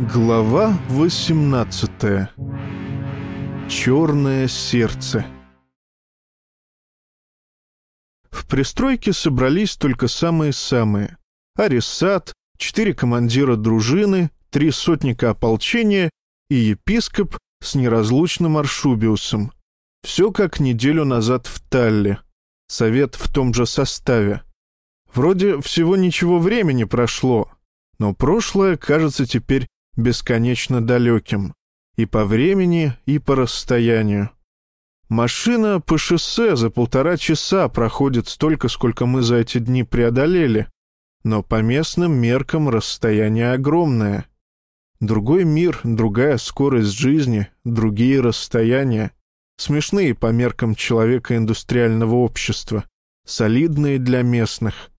Глава 18 Черное сердце В пристройке собрались только самые-самые. Арисат, четыре командира дружины, три сотника ополчения и епископ с неразлучным Аршубиусом. Все как неделю назад в Талле. Совет в том же составе. Вроде всего ничего времени прошло, но прошлое кажется теперь бесконечно далеким. И по времени, и по расстоянию. Машина по шоссе за полтора часа проходит столько, сколько мы за эти дни преодолели. Но по местным меркам расстояние огромное. Другой мир, другая скорость жизни, другие расстояния. Смешные по меркам человека индустриального общества. Солидные для местных.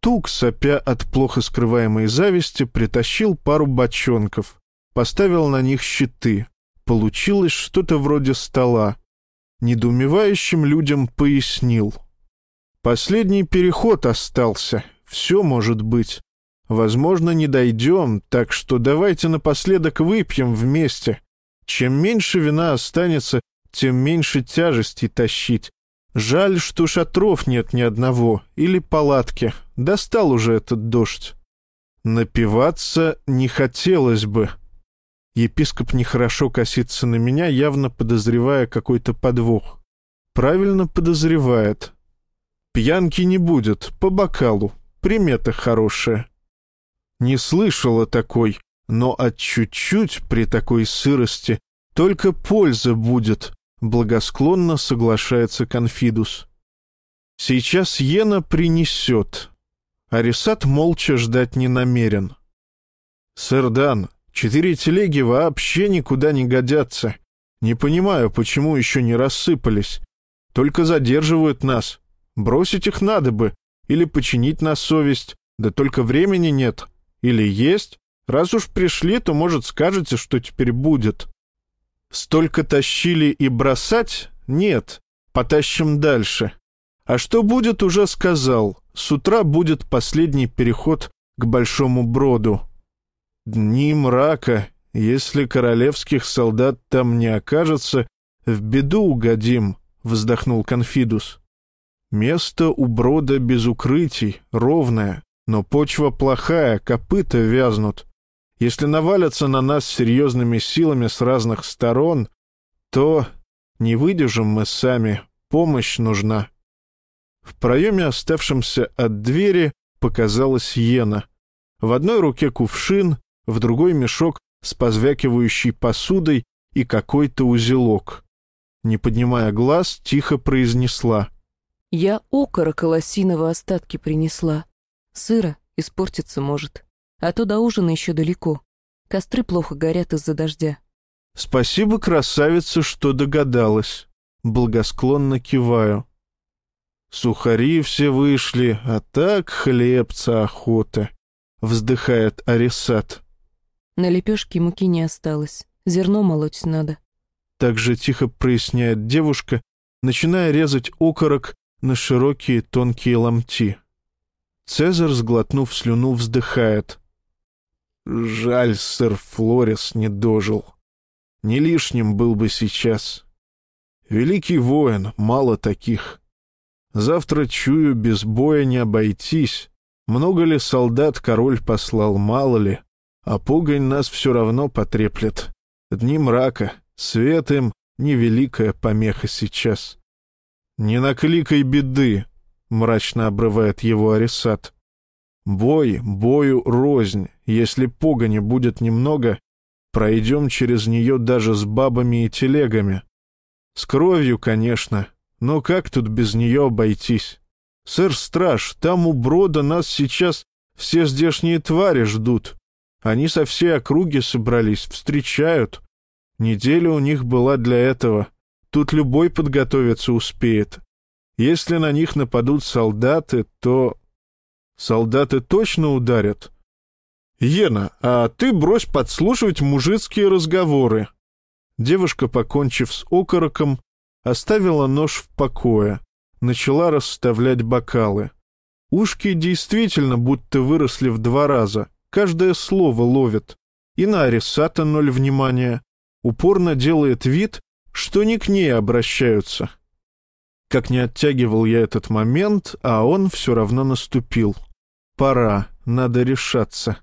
Тук, сопя от плохо скрываемой зависти, притащил пару бочонков, поставил на них щиты. Получилось что-то вроде стола. Недоумевающим людям пояснил. Последний переход остался, все может быть. Возможно, не дойдем, так что давайте напоследок выпьем вместе. Чем меньше вина останется, тем меньше тяжести тащить. Жаль, что шатров нет ни одного, или палатки. Достал уже этот дождь. Напиваться не хотелось бы. Епископ нехорошо косится на меня, явно подозревая какой-то подвох. Правильно подозревает. Пьянки не будет, по бокалу. Примета хорошая. Не слышала такой, но от чуть-чуть при такой сырости только польза будет, Благосклонно соглашается Конфидус. Сейчас Йена принесет. Арисат молча ждать не намерен. «Сэр Дан, четыре телеги вообще никуда не годятся. Не понимаю, почему еще не рассыпались. Только задерживают нас. Бросить их надо бы. Или починить на совесть. Да только времени нет. Или есть. Раз уж пришли, то, может, скажете, что теперь будет». Столько тащили и бросать? Нет, потащим дальше. А что будет, уже сказал. С утра будет последний переход к Большому Броду. Дни мрака. Если королевских солдат там не окажется, в беду угодим, — вздохнул Конфидус. Место у Брода без укрытий, ровное, но почва плохая, копыта вязнут. Если навалятся на нас серьезными силами с разных сторон, то не выдержим мы сами, помощь нужна. В проеме, оставшемся от двери, показалась Йена. В одной руке кувшин, в другой мешок с позвякивающей посудой и какой-то узелок. Не поднимая глаз, тихо произнесла. «Я окорока лосиного остатки принесла. Сыра испортиться может» а то до ужина еще далеко. Костры плохо горят из-за дождя. Спасибо, красавица, что догадалась. Благосклонно киваю. Сухари все вышли, а так хлебца охота. Вздыхает Арисат. На лепешке муки не осталось. Зерно молоть надо. Так же тихо проясняет девушка, начиная резать окорок на широкие тонкие ломти. Цезарь, сглотнув слюну, вздыхает. Жаль, сэр Флорес не дожил. Не лишним был бы сейчас. Великий воин, мало таких. Завтра, чую, без боя не обойтись. Много ли солдат король послал, мало ли. А пугань нас все равно потреплет. Дни мрака, свет им — невеликая помеха сейчас. «Не накликай беды», — мрачно обрывает его Арисат. Бой, бою рознь. Если погони будет немного, пройдем через нее даже с бабами и телегами. С кровью, конечно, но как тут без нее обойтись? Сэр-страж, там у брода нас сейчас все здешние твари ждут. Они со всей округи собрались, встречают. Неделя у них была для этого. Тут любой подготовиться успеет. Если на них нападут солдаты, то Солдаты точно ударят? Ена, а ты брось подслушивать мужицкие разговоры. Девушка, покончив с окороком, оставила нож в покое, начала расставлять бокалы. Ушки действительно будто выросли в два раза, каждое слово ловят. И на Арисата ноль внимания. Упорно делает вид, что не к ней обращаются. Как не оттягивал я этот момент, а он все равно наступил. Пора, надо решаться.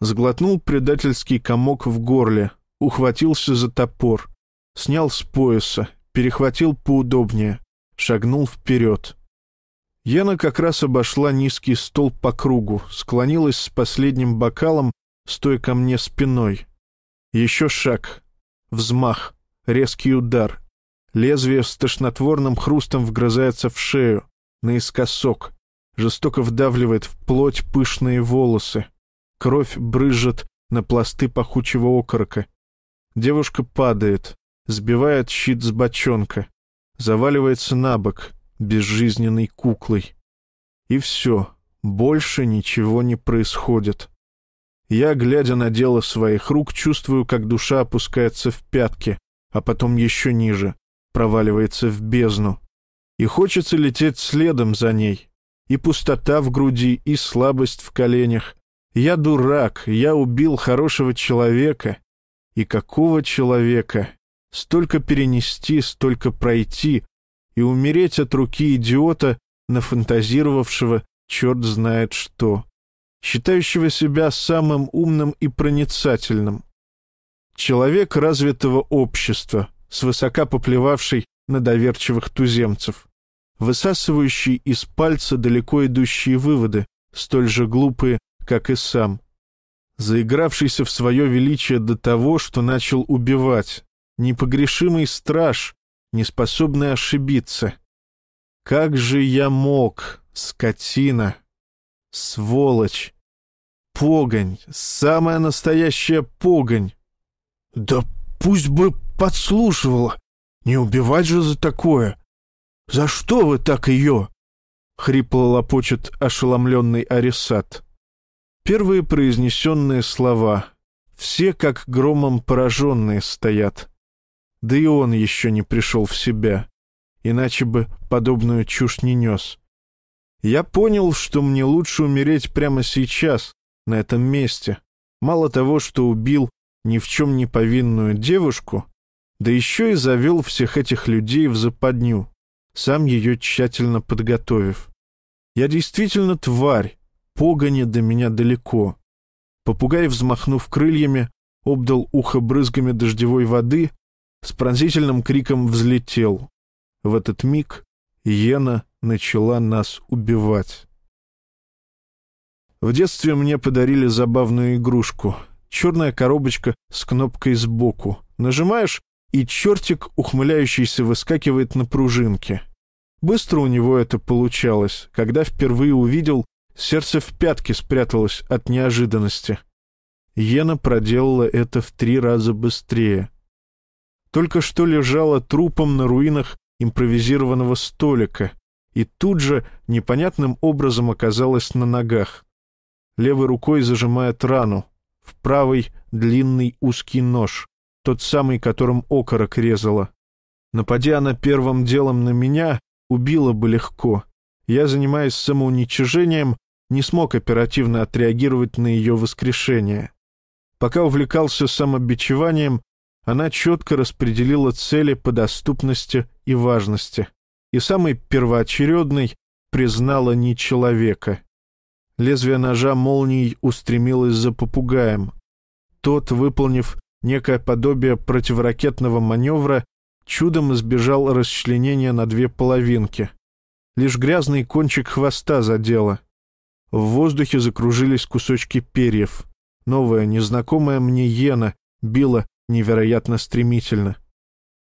Сглотнул предательский комок в горле, ухватился за топор, снял с пояса, перехватил поудобнее, шагнул вперед. Яна как раз обошла низкий стол по кругу, склонилась с последним бокалом, стоя ко мне спиной. Еще шаг, взмах, резкий удар, Лезвие с тошнотворным хрустом вгрызается в шею, наискосок, жестоко вдавливает в плоть пышные волосы. Кровь брызжет на пласты пахучего окорока. Девушка падает, сбивает щит с бочонка, заваливается на бок, безжизненной куклой. И все, больше ничего не происходит. Я, глядя на дело своих рук, чувствую, как душа опускается в пятки, а потом еще ниже, проваливается в бездну. И хочется лететь следом за ней. И пустота в груди, и слабость в коленях. Я дурак, я убил хорошего человека. И какого человека? Столько перенести, столько пройти, и умереть от руки идиота, нафантазировавшего черт знает что, считающего себя самым умным и проницательным. Человек развитого общества, свысока поплевавший на доверчивых туземцев, высасывающий из пальца далеко идущие выводы, столь же глупые, как и сам, заигравшийся в свое величие до того, что начал убивать, непогрешимый страж, неспособный ошибиться. Как же я мог, скотина, сволочь, погонь, самая настоящая погонь. Да пусть бы подслушивала. Не убивать же за такое. За что вы так ее?» — хрипло лопочет ошеломленный Арисат. Первые произнесенные слова. Все как громом пораженные стоят. Да и он еще не пришел в себя. Иначе бы подобную чушь не нес. Я понял, что мне лучше умереть прямо сейчас, на этом месте. Мало того, что убил ни в чем не повинную девушку, да еще и завел всех этих людей в западню, сам ее тщательно подготовив. Я действительно тварь, погоня до меня далеко. Попугай, взмахнув крыльями, обдал ухо брызгами дождевой воды, с пронзительным криком взлетел. В этот миг Йена начала нас убивать. В детстве мне подарили забавную игрушку. Черная коробочка с кнопкой сбоку. Нажимаешь, и чертик, ухмыляющийся, выскакивает на пружинке. Быстро у него это получалось. Когда впервые увидел, сердце в пятке спряталось от неожиданности. Йена проделала это в три раза быстрее. Только что лежала трупом на руинах импровизированного столика, и тут же непонятным образом оказалась на ногах. Левой рукой зажимает рану, в правой — длинный узкий нож тот самый, которым окорок резала. Нападя она первым делом на меня, убила бы легко. Я, занимаясь самоуничижением, не смог оперативно отреагировать на ее воскрешение. Пока увлекался самобичеванием, она четко распределила цели по доступности и важности, и самый первоочередный признала не человека. Лезвие ножа молнией устремилось за попугаем. Тот, выполнив некое подобие противоракетного маневра, чудом избежал расчленения на две половинки. Лишь грязный кончик хвоста задело. В воздухе закружились кусочки перьев. Новая, незнакомая мне иена била невероятно стремительно.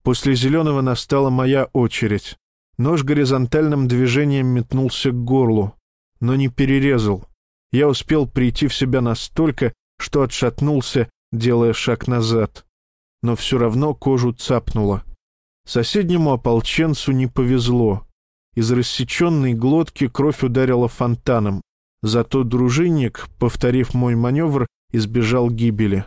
После зеленого настала моя очередь. Нож горизонтальным движением метнулся к горлу, но не перерезал. Я успел прийти в себя настолько, что отшатнулся делая шаг назад. Но все равно кожу цапнуло. Соседнему ополченцу не повезло. Из рассеченной глотки кровь ударила фонтаном. Зато дружинник, повторив мой маневр, избежал гибели.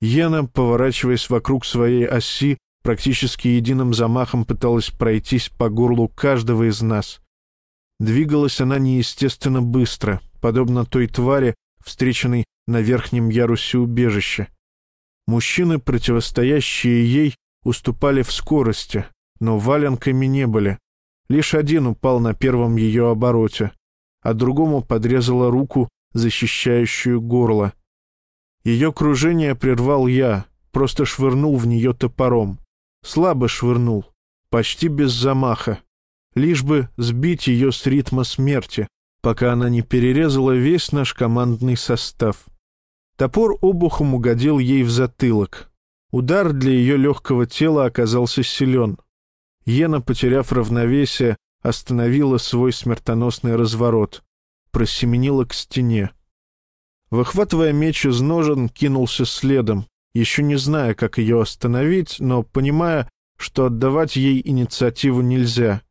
Йена, поворачиваясь вокруг своей оси, практически единым замахом пыталась пройтись по горлу каждого из нас. Двигалась она неестественно быстро, подобно той твари, встреченной на верхнем ярусе убежища. Мужчины, противостоящие ей, уступали в скорости, но валенками не были. Лишь один упал на первом ее обороте, а другому подрезала руку, защищающую горло. Ее кружение прервал я, просто швырнул в нее топором. Слабо швырнул, почти без замаха, лишь бы сбить ее с ритма смерти, пока она не перерезала весь наш командный состав. Топор обухом угодил ей в затылок. Удар для ее легкого тела оказался силен. Ена, потеряв равновесие, остановила свой смертоносный разворот, просеменила к стене. Выхватывая меч из ножен, кинулся следом, еще не зная, как ее остановить, но понимая, что отдавать ей инициативу нельзя.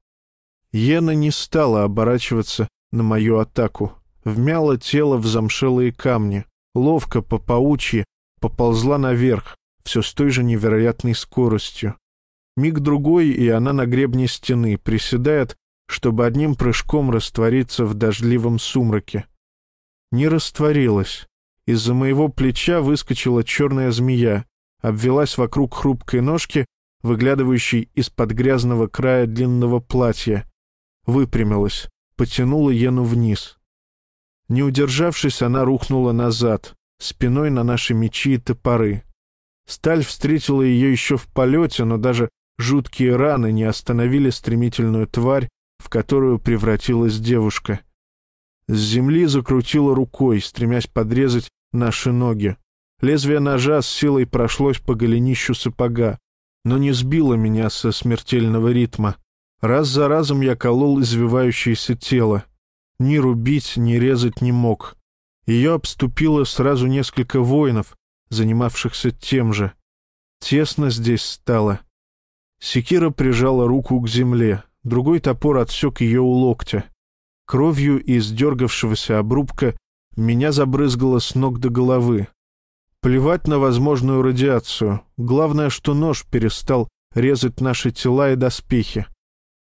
Ена не стала оборачиваться на мою атаку, вмяла тело в замшелые камни, ловко по паучьи поползла наверх, все с той же невероятной скоростью. Миг-другой, и она на гребне стены приседает, чтобы одним прыжком раствориться в дождливом сумраке. Не растворилась. Из-за моего плеча выскочила черная змея, обвелась вокруг хрупкой ножки, выглядывающей из-под грязного края длинного платья. Выпрямилась, потянула Ену вниз. Не удержавшись, она рухнула назад, спиной на наши мечи и топоры. Сталь встретила ее еще в полете, но даже жуткие раны не остановили стремительную тварь, в которую превратилась девушка. С земли закрутила рукой, стремясь подрезать наши ноги. Лезвие ножа с силой прошлось по голенищу сапога, но не сбило меня со смертельного ритма. Раз за разом я колол извивающееся тело. Ни рубить, ни резать не мог. Ее обступило сразу несколько воинов, занимавшихся тем же. Тесно здесь стало. Секира прижала руку к земле, другой топор отсек ее у локтя. Кровью из дергавшегося обрубка меня забрызгало с ног до головы. Плевать на возможную радиацию. Главное, что нож перестал резать наши тела и доспехи.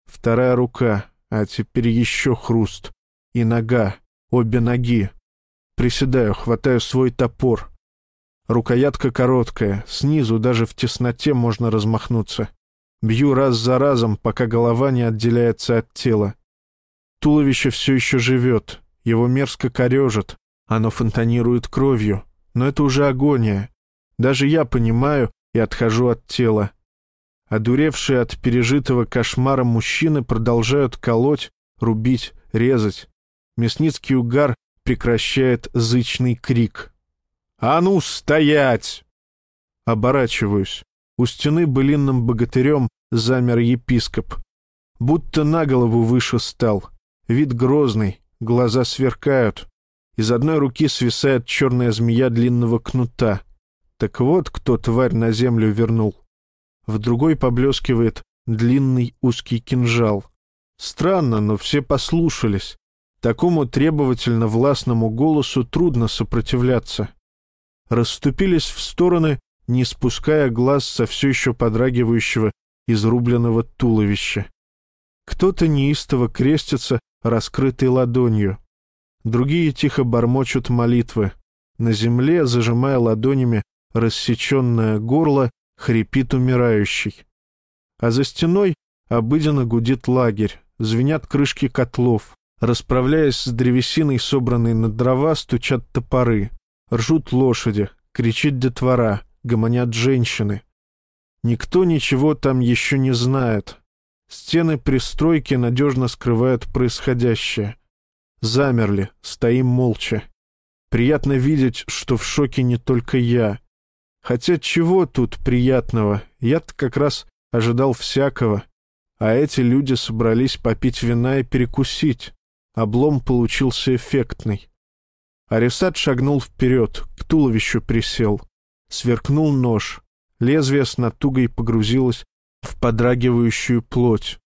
Вторая рука, а теперь еще хруст. И нога, обе ноги. Приседаю, хватаю свой топор. Рукоятка короткая, снизу даже в тесноте можно размахнуться. Бью раз за разом, пока голова не отделяется от тела. Туловище все еще живет, его мерзко корежит, оно фонтанирует кровью, но это уже агония. Даже я понимаю и отхожу от тела. Одуревшие от пережитого кошмара мужчины продолжают колоть, рубить, резать. Мясницкий угар прекращает зычный крик. «А ну, стоять!» Оборачиваюсь. У стены былинным богатырем замер епископ. Будто на голову выше стал. Вид грозный, глаза сверкают. Из одной руки свисает черная змея длинного кнута. Так вот, кто тварь на землю вернул. В другой поблескивает длинный узкий кинжал. Странно, но все послушались. Такому требовательно властному голосу трудно сопротивляться. Расступились в стороны, не спуская глаз со все еще подрагивающего изрубленного туловища. Кто-то неистово крестится раскрытой ладонью. Другие тихо бормочут молитвы. На земле, зажимая ладонями рассеченное горло, хрипит умирающий. А за стеной обыденно гудит лагерь, звенят крышки котлов. Расправляясь с древесиной, собранной на дрова, стучат топоры. Ржут лошади, кричит детвора, гомонят женщины. Никто ничего там еще не знает. Стены пристройки надежно скрывают происходящее. Замерли, стоим молча. Приятно видеть, что в шоке не только я. Хотя чего тут приятного? Я-то как раз ожидал всякого. А эти люди собрались попить вина и перекусить. Облом получился эффектный. Арисат шагнул вперед, к туловищу присел. Сверкнул нож. Лезвие с натугой погрузилось в подрагивающую плоть.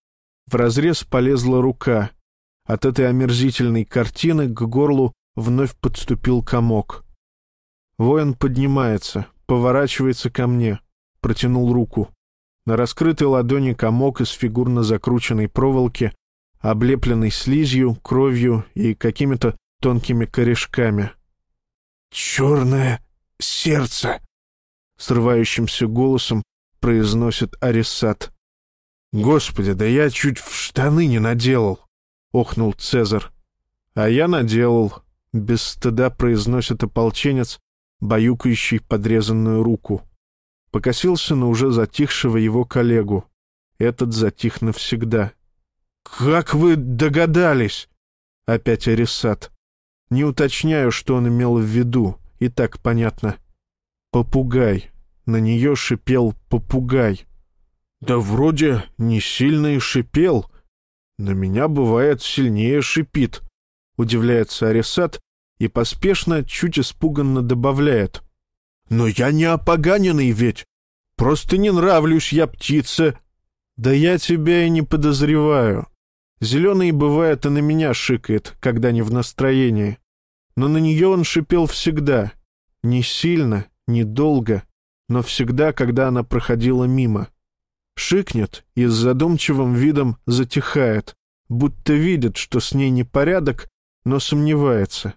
В разрез полезла рука. От этой омерзительной картины к горлу вновь подступил комок. Воин поднимается, поворачивается ко мне, протянул руку. На раскрытой ладони комок из фигурно закрученной проволоки, облепленный слизью, кровью и какими-то тонкими корешками. черное сердце», — срывающимся голосом произносит Арисат. «Господи, да я чуть в штаны не наделал», — охнул Цезарь. «А я наделал», — без стыда произносит ополченец, баюкающий подрезанную руку. Покосился на уже затихшего его коллегу. Этот затих навсегда. «Как вы догадались?» Опять Арисат. Не уточняю, что он имел в виду, и так понятно. «Попугай». На нее шипел попугай. «Да вроде не сильно и шипел. На меня, бывает, сильнее шипит», — удивляется Арисат и поспешно, чуть испуганно добавляет. «Но я не опоганенный ведь. Просто не нравлюсь я птице». «Да я тебя и не подозреваю. Зеленый, бывает, и на меня шикает, когда не в настроении. Но на нее он шипел всегда. Не сильно, не долго, но всегда, когда она проходила мимо. Шикнет и с задумчивым видом затихает, будто видит, что с ней непорядок, но сомневается.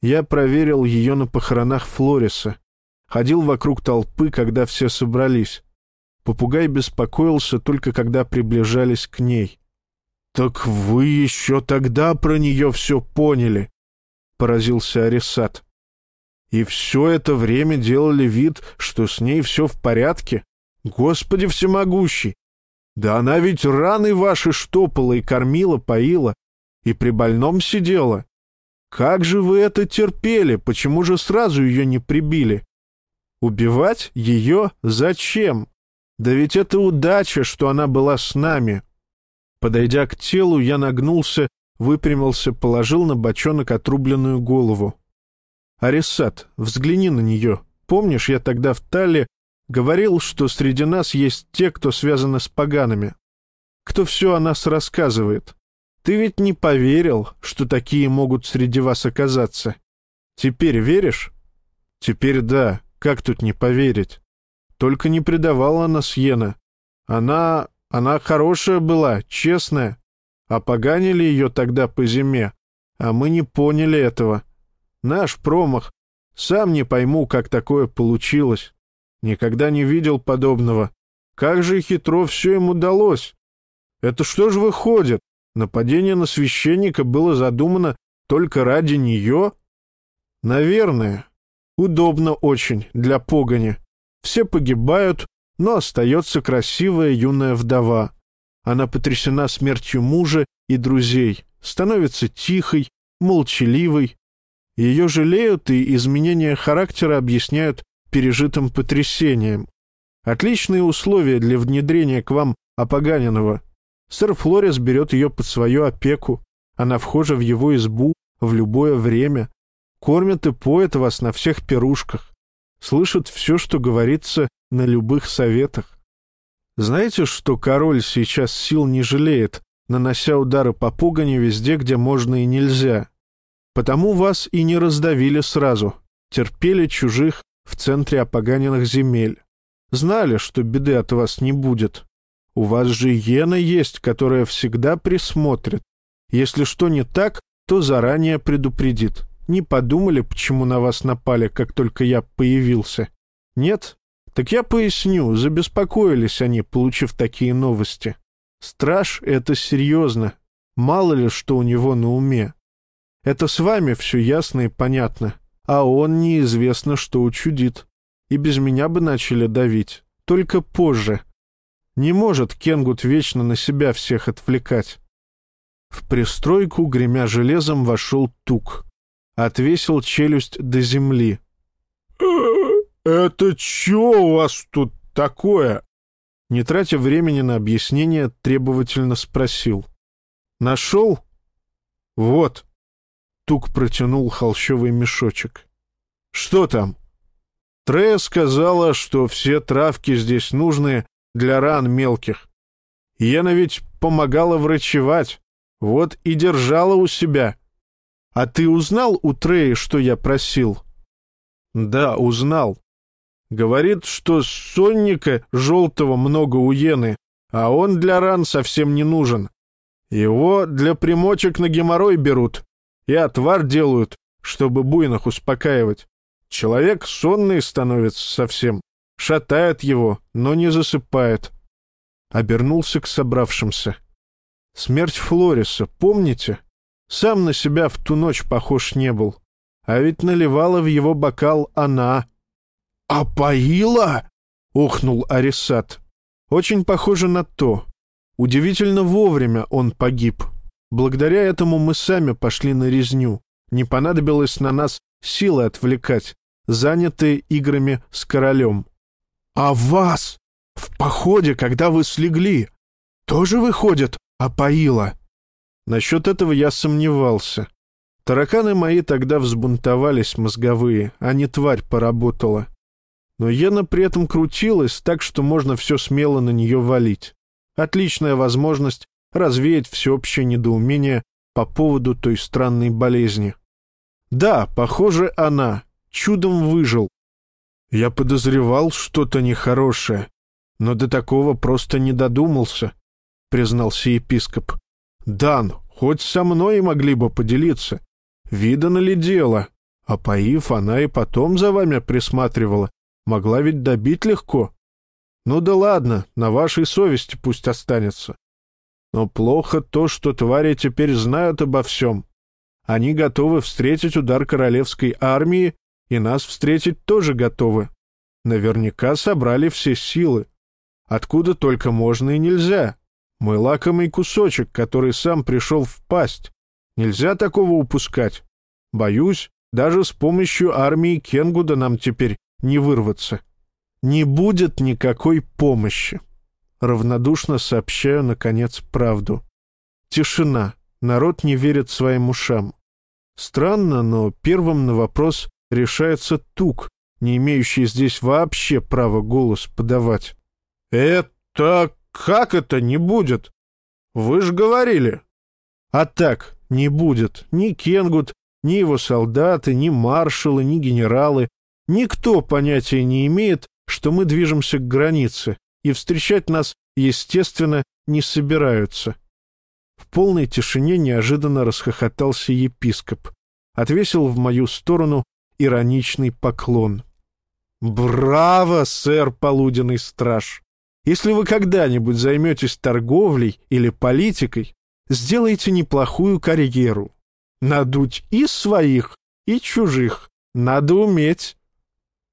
Я проверил ее на похоронах Флориса. Ходил вокруг толпы, когда все собрались. Попугай беспокоился только когда приближались к ней. «Так вы еще тогда про нее все поняли?» — поразился Арисат. «И все это время делали вид, что с ней все в порядке? Господи всемогущий! Да она ведь раны ваши штопала и кормила, поила, и при больном сидела. Как же вы это терпели? Почему же сразу ее не прибили? Убивать ее зачем? Да ведь это удача, что она была с нами. Подойдя к телу, я нагнулся, выпрямился, положил на бочонок отрубленную голову. «Арисат, взгляни на нее. Помнишь, я тогда в Талле говорил, что среди нас есть те, кто связаны с погаными? Кто все о нас рассказывает? Ты ведь не поверил, что такие могут среди вас оказаться. Теперь веришь? Теперь да. Как тут не поверить? Только не предавала она Сьена. Она... она хорошая была, честная. Опоганили ее тогда по зиме, а мы не поняли этого. Наш промах. Сам не пойму, как такое получилось. Никогда не видел подобного. Как же хитро все им удалось. Это что же выходит? Нападение на священника было задумано только ради нее? Наверное. Удобно очень для погони. Все погибают, но остается красивая юная вдова. Она потрясена смертью мужа и друзей, становится тихой, молчаливой. Ее жалеют и изменения характера объясняют пережитым потрясением. Отличные условия для внедрения к вам опоганенного. Сэр Флорис берет ее под свою опеку. Она вхожа в его избу в любое время. Кормят и поят вас на всех пирушках. Слышат все, что говорится на любых советах. Знаете, что король сейчас сил не жалеет, нанося удары по пугане везде, где можно и нельзя? Потому вас и не раздавили сразу, терпели чужих в центре опоганенных земель. Знали, что беды от вас не будет. У вас же Йена есть, которая всегда присмотрит. Если что не так, то заранее предупредит. Не подумали, почему на вас напали, как только я появился? Нет? Так я поясню, забеспокоились они, получив такие новости. Страж — это серьезно. Мало ли, что у него на уме. Это с вами все ясно и понятно. А он неизвестно, что учудит. И без меня бы начали давить. Только позже. Не может Кенгут вечно на себя всех отвлекать. В пристройку, гремя железом, вошел Тук отвесил челюсть до земли. «Это чё у вас тут такое?» Не тратя времени на объяснение, требовательно спросил. «Нашел?» «Вот». Тук протянул холщовый мешочек. «Что там?» Трея сказала, что все травки здесь нужны для ран мелких. Ена ведь помогала врачевать, вот и держала у себя. «А ты узнал у Треи, что я просил?» «Да, узнал. Говорит, что сонника желтого много у Йены, а он для ран совсем не нужен. Его для примочек на геморрой берут и отвар делают, чтобы буйных успокаивать. Человек сонный становится совсем, шатает его, но не засыпает. Обернулся к собравшимся. Смерть Флориса, помните? Сам на себя в ту ночь похож не был. А ведь наливала в его бокал она. «А поила?» — ухнул Арисат. «Очень похоже на то. Удивительно вовремя он погиб. Благодаря этому мы сами пошли на резню. Не понадобилось на нас силы отвлекать, занятые играми с королем. А вас в походе, когда вы слегли, тоже выходит опоило? Насчет этого я сомневался. Тараканы мои тогда взбунтовались мозговые, а не тварь поработала. Но Ена при этом крутилась так, что можно все смело на нее валить. Отличная возможность развеять всеобщее недоумение по поводу той странной болезни. Да, похоже, она. Чудом выжил. Я подозревал что-то нехорошее, но до такого просто не додумался, признался епископ. Дан, хоть со мной могли бы поделиться. Видано ли дело? А поив, она и потом за вами присматривала. Могла ведь добить легко. Ну да ладно, на вашей совести пусть останется. Но плохо то, что твари теперь знают обо всем. Они готовы встретить удар королевской армии, и нас встретить тоже готовы. Наверняка собрали все силы. Откуда только можно и нельзя. Мой лакомый кусочек, который сам пришел в пасть. Нельзя такого упускать. Боюсь, даже с помощью армии Кенгуда нам теперь не вырваться. Не будет никакой помощи. Равнодушно сообщаю, наконец, правду. Тишина. Народ не верит своим ушам. Странно, но первым на вопрос решается Тук, не имеющий здесь вообще права голос подавать. «Это как это не будет? Вы же говорили!» «А так, не будет. Ни Кенгут, ни его солдаты, ни маршалы, ни генералы. Никто понятия не имеет, что мы движемся к границе, и встречать нас, естественно, не собираются. В полной тишине неожиданно расхохотался епископ, отвесил в мою сторону ироничный поклон. «Браво, сэр полуденный страж! Если вы когда-нибудь займетесь торговлей или политикой, сделайте неплохую карьеру. Надуть и своих, и чужих. Надо уметь».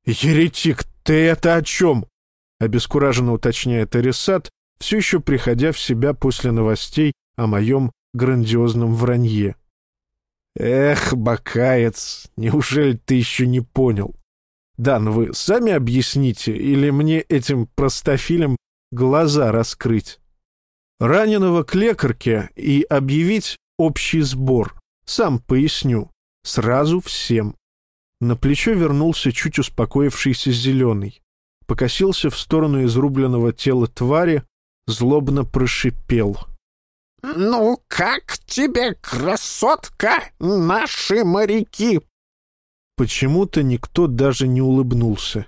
«Еретик, ты это о чем?» — обескураженно уточняет Арисат, все еще приходя в себя после новостей о моем грандиозном вранье. «Эх, бакаец, неужели ты еще не понял? Дан, вы сами объясните, или мне этим простофилем глаза раскрыть? Раненого к лекарке и объявить общий сбор. Сам поясню. Сразу всем. На плечо вернулся чуть успокоившийся зеленый. Покосился в сторону изрубленного тела твари, злобно прошипел. «Ну, как тебе, красотка, наши моряки?» Почему-то никто даже не улыбнулся.